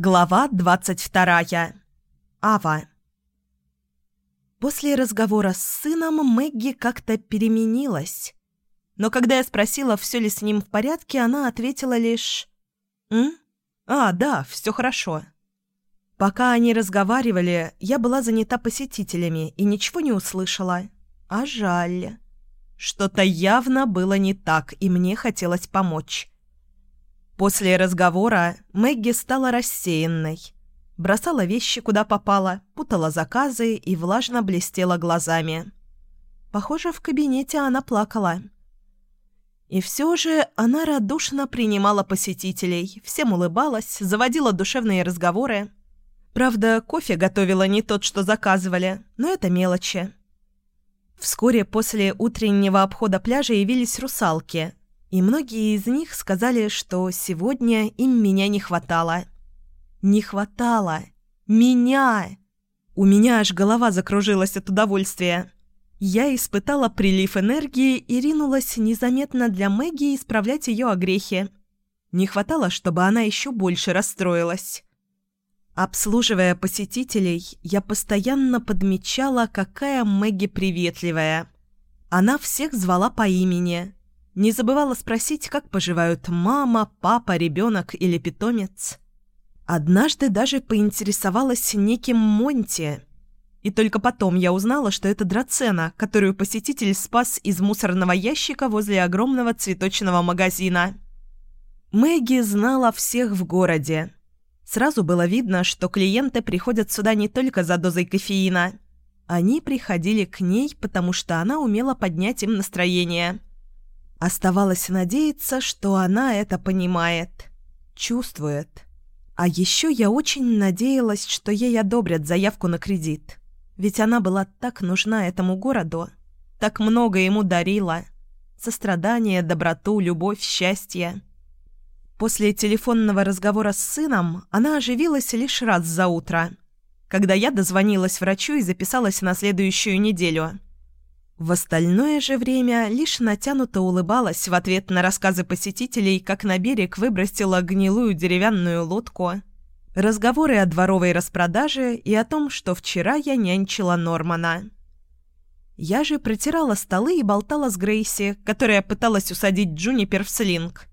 Глава 22. Ава. После разговора с сыном Мэгги как-то переменилась. Но когда я спросила, все ли с ним в порядке, она ответила лишь «М? А, да, все хорошо». Пока они разговаривали, я была занята посетителями и ничего не услышала. А жаль. Что-то явно было не так, и мне хотелось помочь. После разговора Мэгги стала рассеянной. Бросала вещи, куда попала, путала заказы и влажно блестела глазами. Похоже, в кабинете она плакала. И все же она радушно принимала посетителей, всем улыбалась, заводила душевные разговоры. Правда, кофе готовила не тот, что заказывали, но это мелочи. Вскоре после утреннего обхода пляжа явились русалки, и многие из них сказали, что сегодня им меня не хватало. Не хватало. Меня! У меня аж голова закружилась от удовольствия. Я испытала прилив энергии и ринулась незаметно для Мэгги исправлять ее огрехи. Не хватало, чтобы она еще больше расстроилась. Обслуживая посетителей, я постоянно подмечала, какая Мэгги приветливая. Она всех звала по имени – не забывала спросить, как поживают мама, папа, ребенок или питомец. Однажды даже поинтересовалась неким Монти. И только потом я узнала, что это драцена, которую посетитель спас из мусорного ящика возле огромного цветочного магазина. Мэгги знала всех в городе. Сразу было видно, что клиенты приходят сюда не только за дозой кофеина. Они приходили к ней, потому что она умела поднять им настроение – Оставалось надеяться, что она это понимает, чувствует. А еще я очень надеялась, что ей одобрят заявку на кредит. Ведь она была так нужна этому городу, так много ему дарила. Сострадание, доброту, любовь, счастье. После телефонного разговора с сыном она оживилась лишь раз за утро, когда я дозвонилась врачу и записалась на следующую неделю – в остальное же время лишь натянуто улыбалась в ответ на рассказы посетителей, как на берег выбросила гнилую деревянную лодку. Разговоры о дворовой распродаже и о том, что вчера я нянчила Нормана. Я же протирала столы и болтала с Грейси, которая пыталась усадить Джунипер в слинг.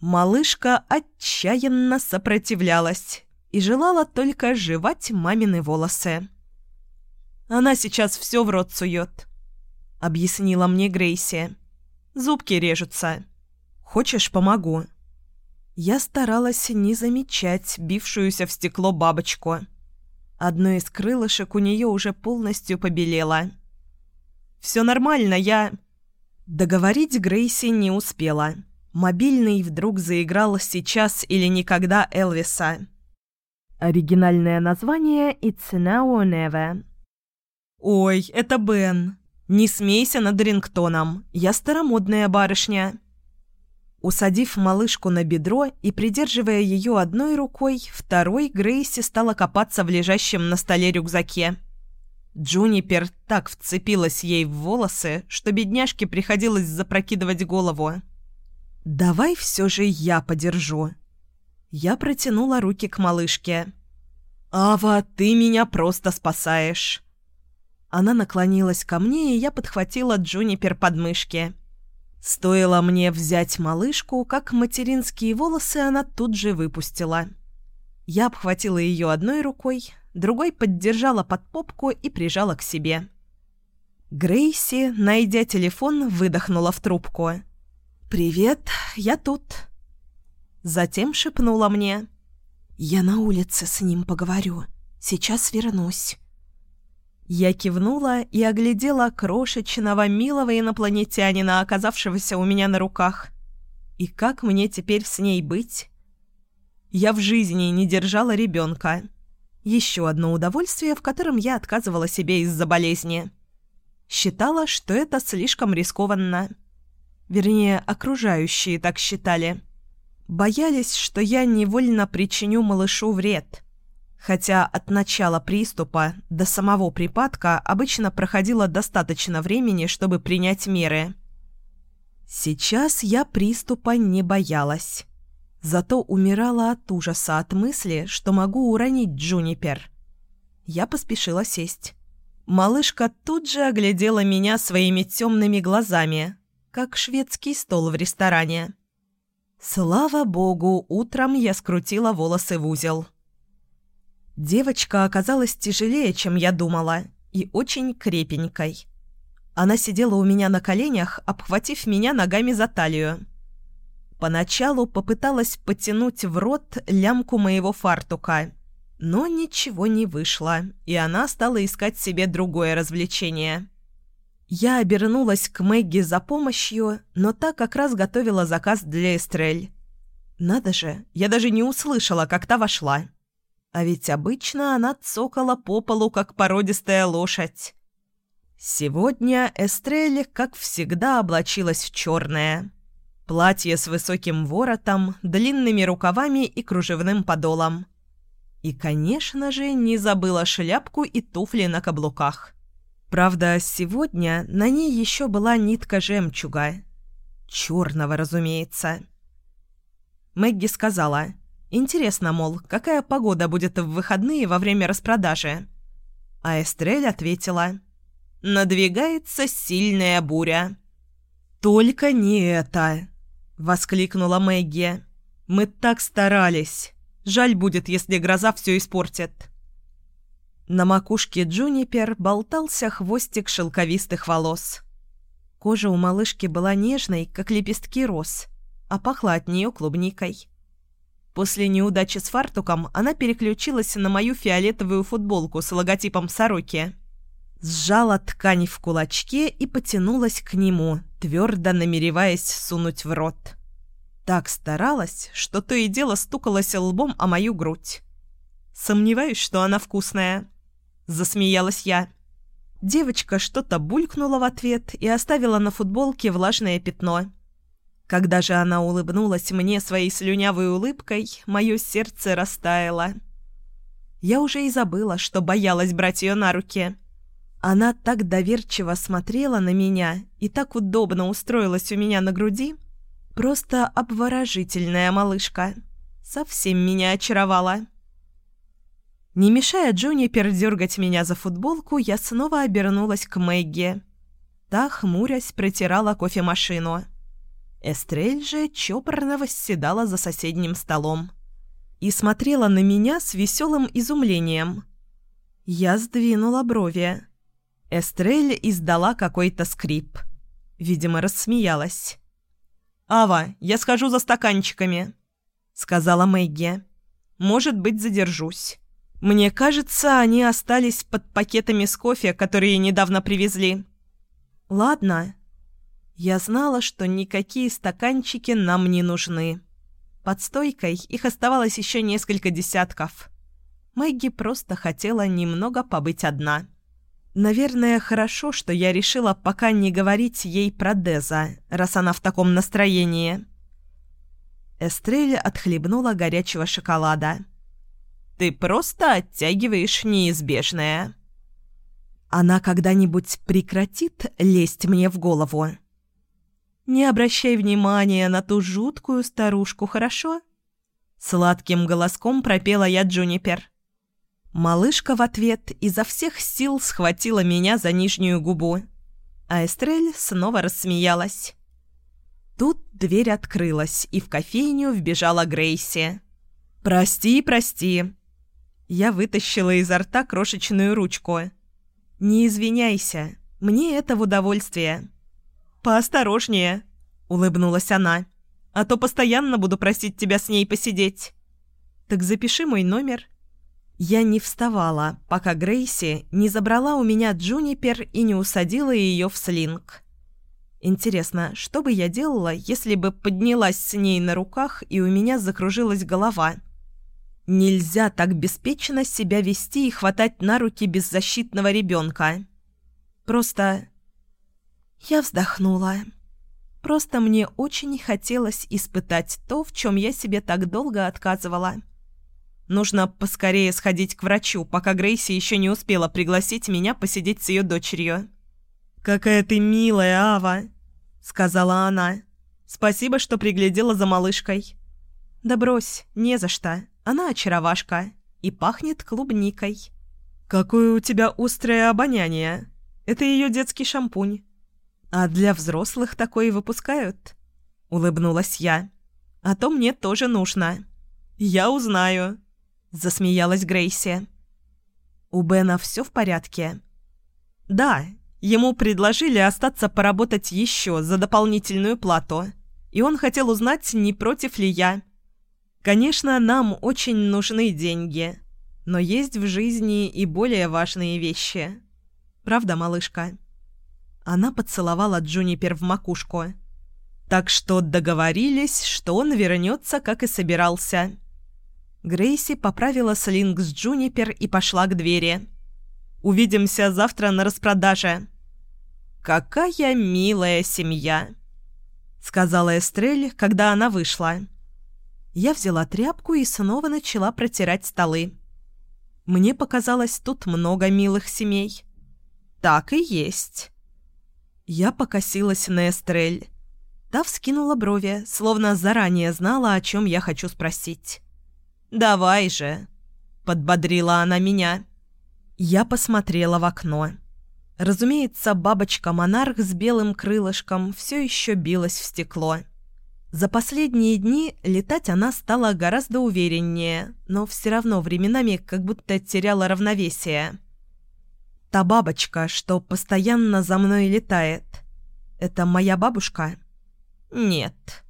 Малышка отчаянно сопротивлялась и желала только жевать мамины волосы. Она сейчас все в рот сует — объяснила мне Грейси. «Зубки режутся. Хочешь, помогу?» Я старалась не замечать бившуюся в стекло бабочку. Одно из крылышек у нее уже полностью побелело. «Все нормально, я...» Договорить Грейси не успела. Мобильный вдруг заиграл «Сейчас или никогда» Элвиса. Оригинальное название «It's now or never». «Ой, это Бен!» «Не смейся над рингтоном, я старомодная барышня». Усадив малышку на бедро и придерживая ее одной рукой, второй Грейси стала копаться в лежащем на столе рюкзаке. Джунипер так вцепилась ей в волосы, что бедняжке приходилось запрокидывать голову. «Давай все же я подержу». Я протянула руки к малышке. «Ава, ты меня просто спасаешь». Она наклонилась ко мне, и я подхватила Джунипер под мышки. Стоило мне взять малышку, как материнские волосы она тут же выпустила. Я обхватила ее одной рукой, другой поддержала под попку и прижала к себе. Грейси, найдя телефон, выдохнула в трубку. «Привет, я тут». Затем шепнула мне. «Я на улице с ним поговорю. Сейчас вернусь». Я кивнула и оглядела крошечного милого инопланетянина, оказавшегося у меня на руках. И как мне теперь с ней быть? Я в жизни не держала ребенка. Еще одно удовольствие, в котором я отказывала себе из-за болезни. Считала, что это слишком рискованно. Вернее, окружающие так считали. Боялись, что я невольно причиню малышу вред – хотя от начала приступа до самого припадка обычно проходило достаточно времени, чтобы принять меры. Сейчас я приступа не боялась. Зато умирала от ужаса от мысли, что могу уронить Джунипер. Я поспешила сесть. Малышка тут же оглядела меня своими темными глазами, как шведский стол в ресторане. Слава богу, утром я скрутила волосы в узел. Девочка оказалась тяжелее, чем я думала, и очень крепенькой. Она сидела у меня на коленях, обхватив меня ногами за талию. Поначалу попыталась потянуть в рот лямку моего фартука, но ничего не вышло, и она стала искать себе другое развлечение. Я обернулась к Мэгги за помощью, но та как раз готовила заказ для Эстрель. Надо же, я даже не услышала, как та вошла. А ведь обычно она цокала по полу, как породистая лошадь. Сегодня Эстрель, как всегда, облачилась в черное. Платье с высоким воротом, длинными рукавами и кружевным подолом. И, конечно же, не забыла шляпку и туфли на каблуках. Правда, сегодня на ней еще была нитка жемчуга. Черного, разумеется. Мэгги сказала, «Интересно, мол, какая погода будет в выходные во время распродажи?» А Эстрель ответила, «Надвигается сильная буря». «Только не это!» — воскликнула Мэгги. «Мы так старались. Жаль будет, если гроза все испортит». На макушке Джунипер болтался хвостик шелковистых волос. Кожа у малышки была нежной, как лепестки роз, а пахла от нее клубникой. После неудачи с фартуком она переключилась на мою фиолетовую футболку с логотипом сороки. Сжала ткань в кулачке и потянулась к нему, твердо намереваясь сунуть в рот. Так старалась, что то и дело стукалась лбом о мою грудь. Сомневаюсь, что она вкусная засмеялась я. Девочка что-то булькнула в ответ и оставила на футболке влажное пятно. Когда же она улыбнулась мне своей слюнявой улыбкой, мое сердце растаяло. Я уже и забыла, что боялась брать ее на руки. Она так доверчиво смотрела на меня и так удобно устроилась у меня на груди. Просто обворожительная малышка. Совсем меня очаровала. Не мешая Джонни передергать меня за футболку, я снова обернулась к Мэгги. Та, хмурясь, протирала кофемашину. Эстрель же чопорно восседала за соседним столом и смотрела на меня с веселым изумлением. Я сдвинула брови. Эстрель издала какой-то скрип. Видимо, рассмеялась. «Ава, я схожу за стаканчиками», — сказала Мэгги. «Может быть, задержусь». Мне кажется, они остались под пакетами с кофе, которые недавно привезли. Ладно. Я знала, что никакие стаканчики нам не нужны. Под стойкой их оставалось еще несколько десятков. Мэгги просто хотела немного побыть одна. Наверное, хорошо, что я решила пока не говорить ей про Деза, раз она в таком настроении. Эстрель отхлебнула горячего шоколада. Ты просто оттягиваешь неизбежное. Она когда-нибудь прекратит лезть мне в голову? Не обращай внимания на ту жуткую старушку, хорошо? Сладким голоском пропела я Джунипер. Малышка в ответ изо всех сил схватила меня за нижнюю губу, а Эстрель снова рассмеялась. Тут дверь открылась, и в кофейню вбежала Грейси. «Прости, прости», я вытащила изо рта крошечную ручку. «Не извиняйся, мне это в удовольствие». «Поосторожнее», — улыбнулась она. «А то постоянно буду просить тебя с ней посидеть». «Так запиши мой номер». Я не вставала, пока Грейси не забрала у меня Джунипер и не усадила ее в слинг. Интересно, что бы я делала, если бы поднялась с ней на руках и у меня закружилась голова?» Нельзя так беспечно себя вести и хватать на руки беззащитного ребенка. Просто... Я вздохнула. Просто мне очень хотелось испытать то, в чем я себе так долго отказывала. Нужно поскорее сходить к врачу, пока Грейси еще не успела пригласить меня посидеть с ее дочерью. «Какая ты милая, Ава!» — сказала она. «Спасибо, что приглядела за малышкой». «Да брось, не за что. Она очаровашка. И пахнет клубникой». «Какое у тебя острое обоняние. Это ее детский шампунь». «А для взрослых такое выпускают?» — улыбнулась я. «А то мне тоже нужно». «Я узнаю», — засмеялась Грейси. «У Бена все в порядке?» «Да, ему предложили остаться поработать еще за дополнительную плату, и он хотел узнать, не против ли я. Конечно, нам очень нужны деньги, но есть в жизни и более важные вещи. Правда, малышка?» Она поцеловала Джунипер в макушку. Так что договорились, что он вернется, как и собирался. Грейси поправила слинг с Джунипер и пошла к двери. «Увидимся завтра на распродаже». «Какая милая семья», — сказала Эстрель, когда она вышла. Я взяла тряпку и снова начала протирать столы. Мне показалось, тут много милых семей. Так и есть. Я покосилась на Эстрель. Та вскинула брови, словно заранее знала, о чем я хочу спросить. «Давай же!» – подбодрила она меня. Я посмотрела в окно. Разумеется, бабочка-монарх с белым крылышком все еще билась в стекло. За последние дни летать она стала гораздо увереннее, но все равно временами как будто теряла равновесие. Та бабочка, что постоянно за мной летает, это моя бабушка? Нет.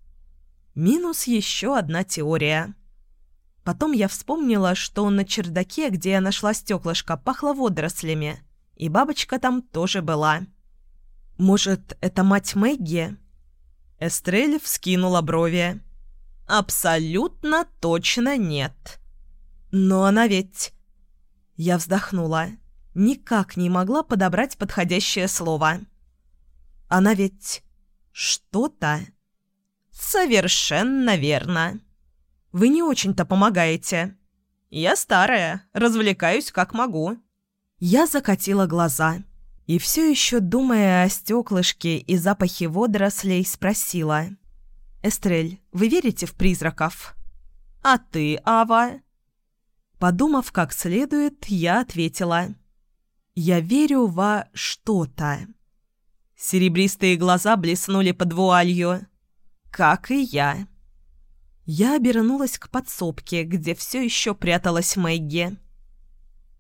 Минус еще одна теория. Потом я вспомнила, что на чердаке, где я нашла стеклышко, пахло водорослями, и бабочка там тоже была. Может, это мать Мэгги? Эстрель вскинула брови. «Абсолютно точно нет». «Но она ведь...» Я вздохнула. Никак не могла подобрать подходящее слово. «Она ведь... что-то...» «Совершенно верно». Вы не очень-то помогаете. Я старая, развлекаюсь как могу». Я закатила глаза и все еще, думая о стеклышке и запахе водорослей, спросила. «Эстрель, вы верите в призраков?» «А ты, Ава?» Подумав как следует, я ответила. «Я верю во что-то». Серебристые глаза блеснули под вуалью. «Как и я». Я обернулась к подсобке, где все еще пряталась Мэгги.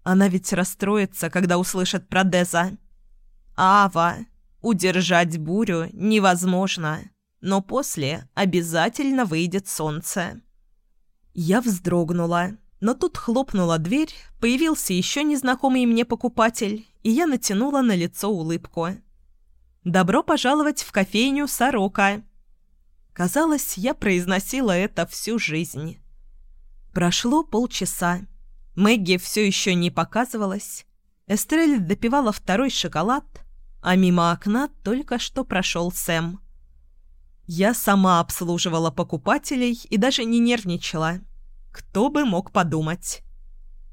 Она ведь расстроится, когда услышит про Деза. «Ава, удержать бурю невозможно, но после обязательно выйдет солнце». Я вздрогнула, но тут хлопнула дверь, появился еще незнакомый мне покупатель, и я натянула на лицо улыбку. «Добро пожаловать в кофейню «Сорока». Казалось, я произносила это всю жизнь. Прошло полчаса. Мэгги все еще не показывалась. Эстрель допивала второй шоколад, а мимо окна только что прошел Сэм. Я сама обслуживала покупателей и даже не нервничала. Кто бы мог подумать?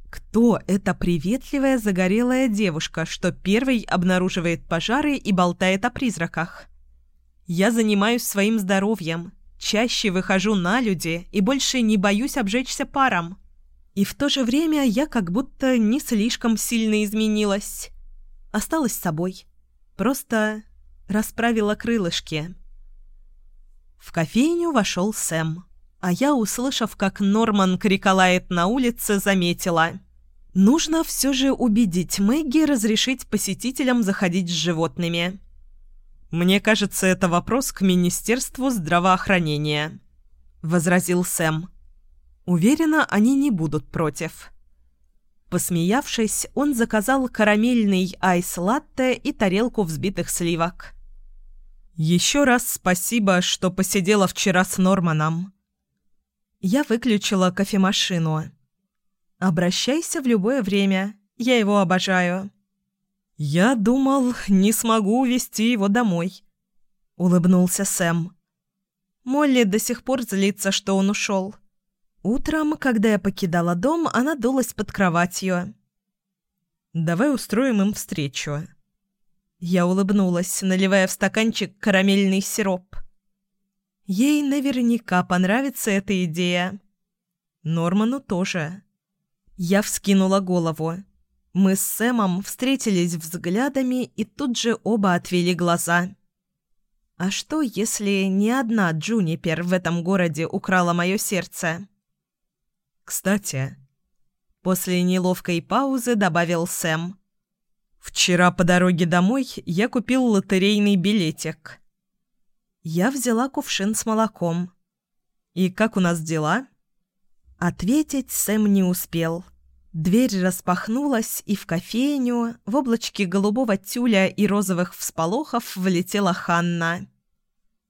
Кто эта приветливая загорелая девушка, что первой обнаруживает пожары и болтает о призраках? Я занимаюсь своим здоровьем, чаще выхожу на люди и больше не боюсь обжечься паром. И в то же время я как будто не слишком сильно изменилась. Осталась собой. Просто расправила крылышки. В кофейню вошел Сэм, а я, услышав, как Норман криколает на улице, заметила. Нужно все же убедить Мэгги разрешить посетителям заходить с животными. «Мне кажется, это вопрос к Министерству здравоохранения», — возразил Сэм. «Уверена, они не будут против». Посмеявшись, он заказал карамельный айс-латте и тарелку взбитых сливок. «Еще раз спасибо, что посидела вчера с Норманом». Я выключила кофемашину. «Обращайся в любое время. Я его обожаю». «Я думал, не смогу увезти его домой», — улыбнулся Сэм. Молли до сих пор злится, что он ушел. Утром, когда я покидала дом, она дулась под кроватью. «Давай устроим им встречу». Я улыбнулась, наливая в стаканчик карамельный сироп. Ей наверняка понравится эта идея. Норману тоже. Я вскинула голову. Мы с Сэмом встретились взглядами и тут же оба отвели глаза. А что, если не одна Джунипер в этом городе украла мое сердце? Кстати, после неловкой паузы добавил Сэм. Вчера по дороге домой я купил лотерейный билетик. Я взяла кувшин с молоком. «И как у нас дела?» Ответить Сэм не успел. Дверь распахнулась, и в кофейню в облачке голубого тюля и розовых всполохов влетела Ханна.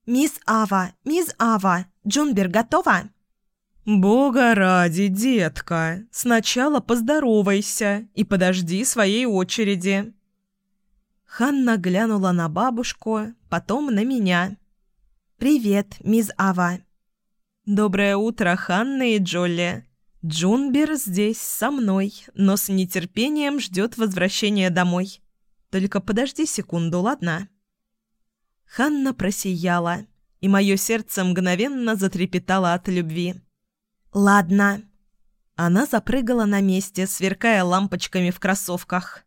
«Мисс Ава! Мисс Ава! Джунбер готова?» «Бога ради, детка! Сначала поздоровайся и подожди своей очереди!» Ханна глянула на бабушку, потом на меня. «Привет, мисс Ава!» «Доброе утро, Ханна и Джолли!» Джунбер здесь со мной, но с нетерпением ждет возвращения домой. Только подожди секунду, ладно?» Ханна просияла, и мое сердце мгновенно затрепетало от любви. «Ладно». Она запрыгала на месте, сверкая лампочками в кроссовках.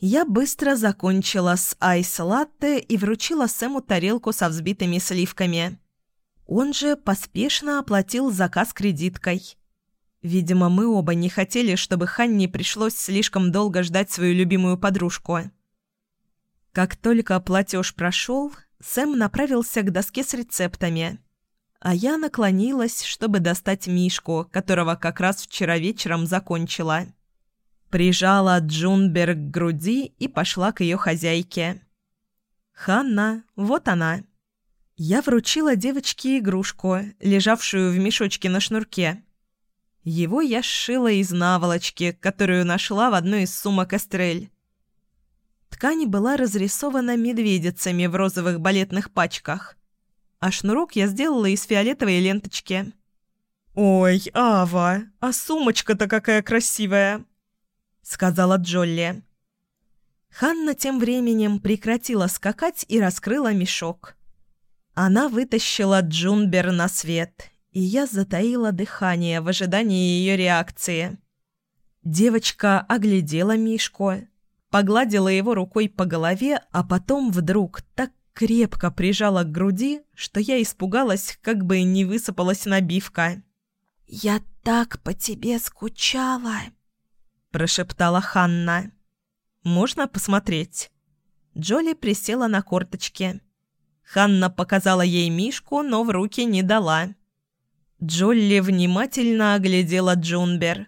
Я быстро закончила с айс-латте и вручила Сэму тарелку со взбитыми сливками. Он же поспешно оплатил заказ кредиткой. Видимо, мы оба не хотели, чтобы Ханне пришлось слишком долго ждать свою любимую подружку. Как только платеж прошел, Сэм направился к доске с рецептами. А я наклонилась, чтобы достать Мишку, которого как раз вчера вечером закончила. Прижала Джунберг к груди и пошла к ее хозяйке. «Ханна, вот она». Я вручила девочке игрушку, лежавшую в мешочке на шнурке. Его я сшила из наволочки, которую нашла в одной из сумок Эстрель. Ткань была разрисована медведицами в розовых балетных пачках, а шнурок я сделала из фиолетовой ленточки. «Ой, Ава, а сумочка-то какая красивая!» — сказала Джолли. Ханна тем временем прекратила скакать и раскрыла мешок. Она вытащила Джунбер на свет, и я затаила дыхание в ожидании ее реакции. Девочка оглядела Мишку, погладила его рукой по голове, а потом вдруг так крепко прижала к груди, что я испугалась, как бы не высыпалась набивка. «Я так по тебе скучала», – прошептала Ханна. «Можно посмотреть?» Джоли присела на корточки. Ханна показала ей Мишку, но в руки не дала. Джолли внимательно оглядела Джунбер.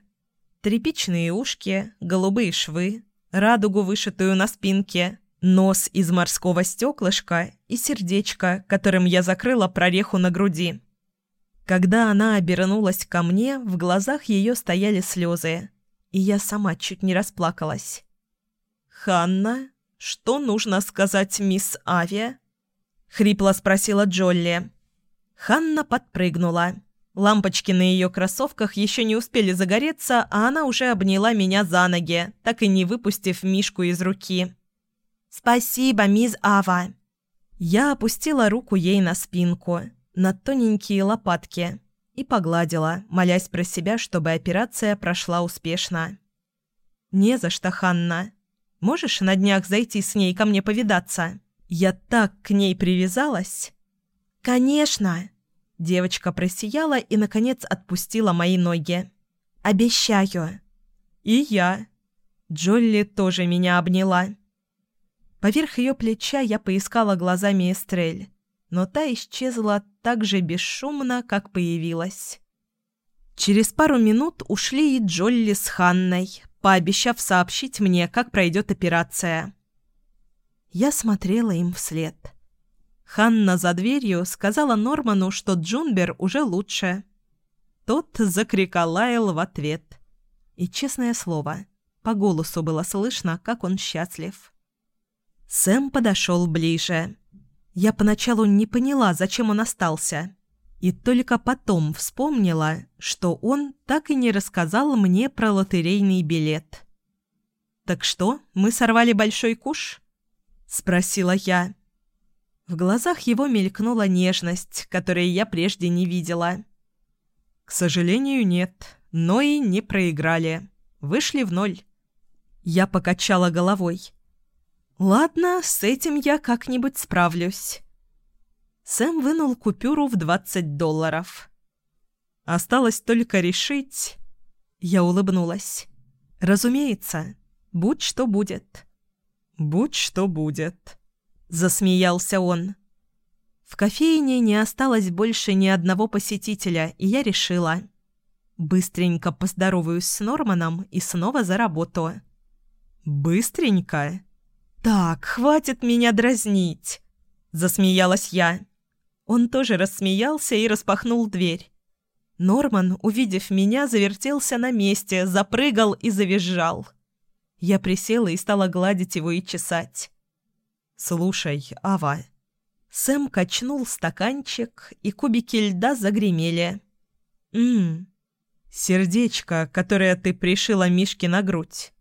Тряпичные ушки, голубые швы, радугу, вышитую на спинке, нос из морского стеклышка и сердечко, которым я закрыла прореху на груди. Когда она обернулась ко мне, в глазах ее стояли слезы, и я сама чуть не расплакалась. «Ханна, что нужно сказать мисс Авиа?» — хрипло спросила Джолли. Ханна подпрыгнула. Лампочки на ее кроссовках еще не успели загореться, а она уже обняла меня за ноги, так и не выпустив Мишку из руки. «Спасибо, мисс Ава!» Я опустила руку ей на спинку, на тоненькие лопатки, и погладила, молясь про себя, чтобы операция прошла успешно. «Не за что, Ханна. Можешь на днях зайти с ней ко мне повидаться?» Я так к ней привязалась. «Конечно!» Девочка просияла и, наконец, отпустила мои ноги. «Обещаю!» «И я!» Джолли тоже меня обняла. Поверх ее плеча я поискала глазами Эстрель, но та исчезла так же бесшумно, как появилась. Через пару минут ушли и Джолли с Ханной, пообещав сообщить мне, как пройдет операция. Я смотрела им вслед. Ханна за дверью сказала Норману, что Джунбер уже лучше. Тот закриколаял в ответ. И, честное слово, по голосу было слышно, как он счастлив. Сэм подошел ближе. Я поначалу не поняла, зачем он остался. И только потом вспомнила, что он так и не рассказал мне про лотерейный билет. «Так что, мы сорвали большой куш?» – спросила я. В глазах его мелькнула нежность, которой я прежде не видела. «К сожалению, нет, но и не проиграли. Вышли в ноль». Я покачала головой. «Ладно, с этим я как-нибудь справлюсь». Сэм вынул купюру в 20 долларов. Осталось только решить... Я улыбнулась. «Разумеется, будь что будет». «Будь что будет», — засмеялся он. В кофейне не осталось больше ни одного посетителя, и я решила. Быстренько поздороваюсь с Норманом и снова за работу. «Быстренько?» «Так, хватит меня дразнить!» — засмеялась я. Он тоже рассмеялся и распахнул дверь. Норман, увидев меня, завертелся на месте, запрыгал и завизжал. Я присела и стала гладить его и чесать. «Слушай, Ава». Сэм качнул стаканчик, и кубики льда загремели. «Ммм, сердечко, которое ты пришила Мишке на грудь».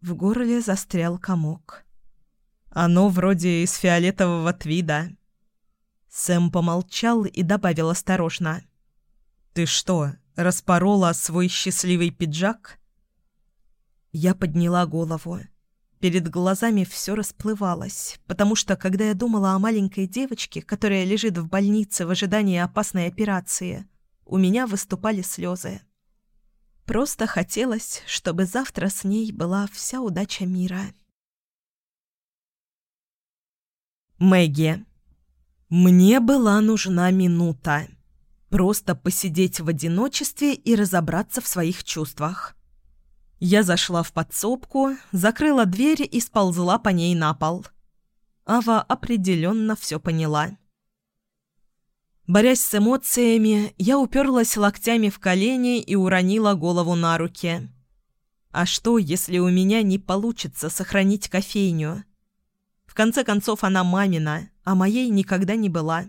В горле застрял комок. «Оно вроде из фиолетового твида». Сэм помолчал и добавил осторожно. «Ты что, распорола свой счастливый пиджак?» Я подняла голову. Перед глазами все расплывалось, потому что, когда я думала о маленькой девочке, которая лежит в больнице в ожидании опасной операции, у меня выступали слезы. Просто хотелось, чтобы завтра с ней была вся удача мира. Мэгги. Мне была нужна минута. Просто посидеть в одиночестве и разобраться в своих чувствах. Я зашла в подсобку, закрыла дверь и сползла по ней на пол. Ава определенно все поняла. Борясь с эмоциями, я уперлась локтями в колени и уронила голову на руки. А что, если у меня не получится сохранить кофейню? В конце концов, она мамина, а моей никогда не была.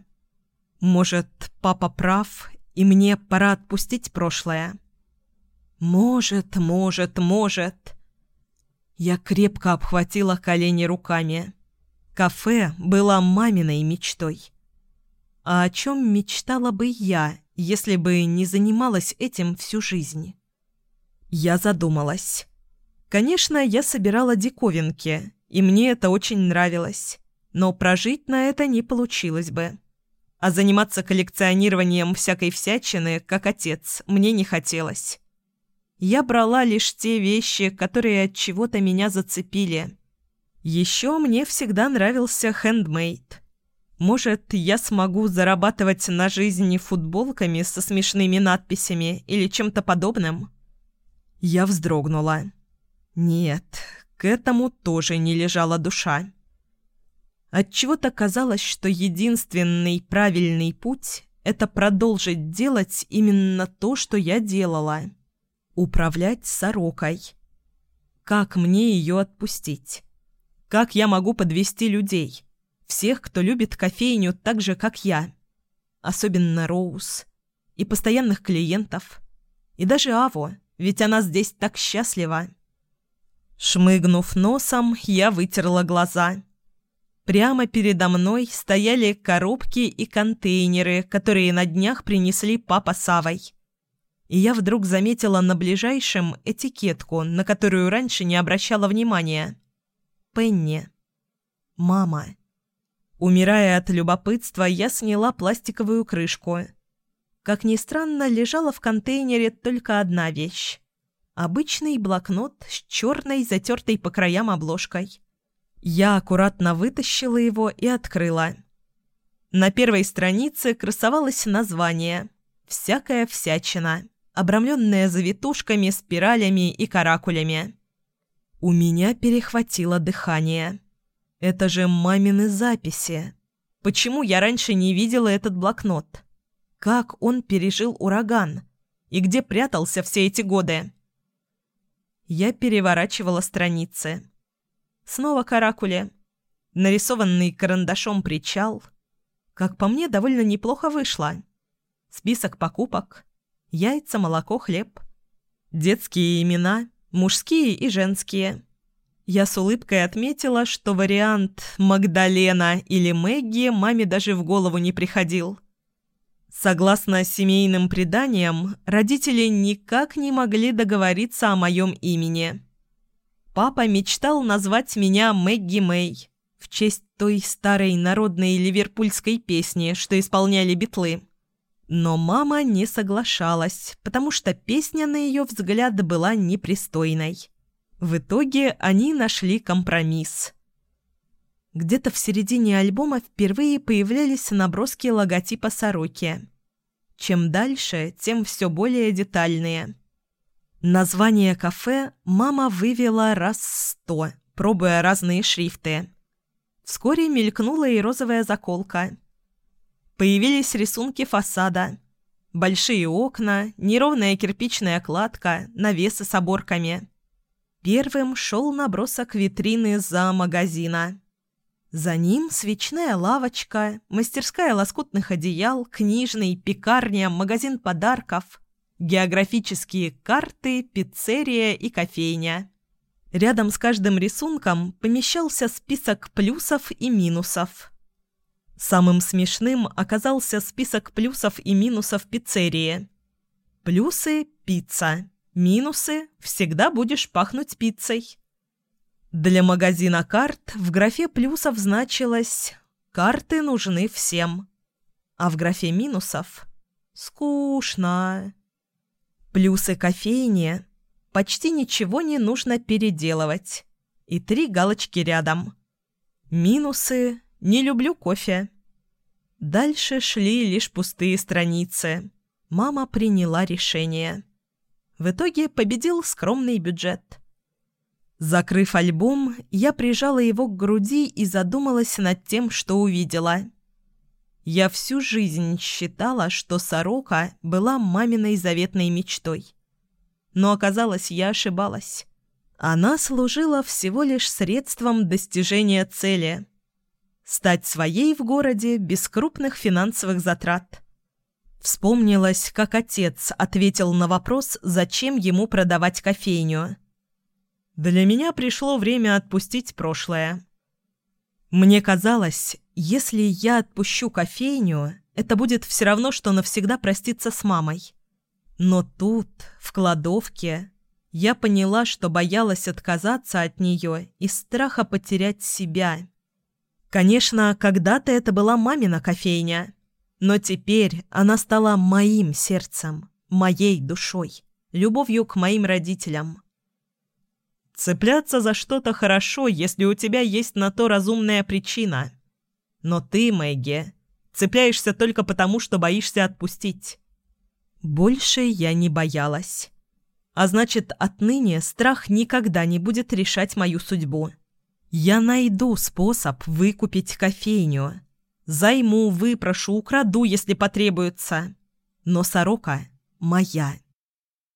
Может, папа прав, и мне пора отпустить прошлое? «Может, может, может». Я крепко обхватила колени руками. Кафе было маминой мечтой. А о чем мечтала бы я, если бы не занималась этим всю жизнь? Я задумалась. Конечно, я собирала диковинки, и мне это очень нравилось. Но прожить на это не получилось бы. А заниматься коллекционированием всякой всячины, как отец, мне не хотелось. Я брала лишь те вещи, которые от чего-то меня зацепили. Еще мне всегда нравился хендмейд. Может, я смогу зарабатывать на жизни футболками со смешными надписями или чем-то подобным? Я вздрогнула. Нет, к этому тоже не лежала душа. Отчего-то казалось, что единственный правильный путь — это продолжить делать именно то, что я делала — Управлять сорокой. Как мне ее отпустить? Как я могу подвести людей? Всех, кто любит кофейню так же, как я. Особенно Роуз. И постоянных клиентов. И даже Аво, ведь она здесь так счастлива. Шмыгнув носом, я вытерла глаза. Прямо передо мной стояли коробки и контейнеры, которые на днях принесли папа с Авой и я вдруг заметила на ближайшем этикетку, на которую раньше не обращала внимания. «Пенни. Мама». Умирая от любопытства, я сняла пластиковую крышку. Как ни странно, лежала в контейнере только одна вещь. Обычный блокнот с черной, затертой по краям обложкой. Я аккуратно вытащила его и открыла. На первой странице красовалось название «Всякая всячина» обрамленная завитушками, спиралями и каракулями. У меня перехватило дыхание. Это же мамины записи. Почему я раньше не видела этот блокнот? Как он пережил ураган? И где прятался все эти годы? Я переворачивала страницы. Снова каракули. Нарисованный карандашом причал. Как по мне, довольно неплохо вышло. Список покупок яйца, молоко, хлеб. Детские имена, мужские и женские. Я с улыбкой отметила, что вариант «Магдалена» или «Мэгги» маме даже в голову не приходил. Согласно семейным преданиям, родители никак не могли договориться о моем имени. Папа мечтал назвать меня Мэгги Мэй в честь той старой народной ливерпульской песни, что исполняли битлы. Но мама не соглашалась, потому что песня, на ее взгляд, была непристойной. В итоге они нашли компромисс. Где-то в середине альбома впервые появлялись наброски логотипа сороки. Чем дальше, тем все более детальные. Название кафе мама вывела раз сто, пробуя разные шрифты. Вскоре мелькнула и розовая заколка. Появились рисунки фасада. Большие окна, неровная кирпичная кладка, навесы с оборками. Первым шел набросок витрины за магазина. За ним свечная лавочка, мастерская лоскутных одеял, книжный, пекарня, магазин подарков, географические карты, пиццерия и кофейня. Рядом с каждым рисунком помещался список плюсов и минусов. Самым смешным оказался список плюсов и минусов пиццерии. Плюсы – пицца, минусы – всегда будешь пахнуть пиццей. Для магазина карт в графе плюсов значилось «карты нужны всем», а в графе минусов «скучно». Плюсы кофейни – почти ничего не нужно переделывать. И три галочки рядом. Минусы не люблю кофе. Дальше шли лишь пустые страницы. Мама приняла решение. В итоге победил скромный бюджет. Закрыв альбом, я прижала его к груди и задумалась над тем, что увидела. Я всю жизнь считала, что сорока была маминой заветной мечтой. Но оказалось, я ошибалась. Она служила всего лишь средством достижения цели – Стать своей в городе без крупных финансовых затрат. Вспомнилось, как отец ответил на вопрос, зачем ему продавать кофейню. «Для меня пришло время отпустить прошлое». Мне казалось, если я отпущу кофейню, это будет все равно, что навсегда проститься с мамой. Но тут, в кладовке, я поняла, что боялась отказаться от нее из страха потерять себя Конечно, когда-то это была мамина кофейня, но теперь она стала моим сердцем, моей душой, любовью к моим родителям. Цепляться за что-то хорошо, если у тебя есть на то разумная причина. Но ты, Мэгги, цепляешься только потому, что боишься отпустить. Больше я не боялась. А значит, отныне страх никогда не будет решать мою судьбу. Я найду способ выкупить кофейню. Займу, выпрошу, украду, если потребуется. Но сорока моя.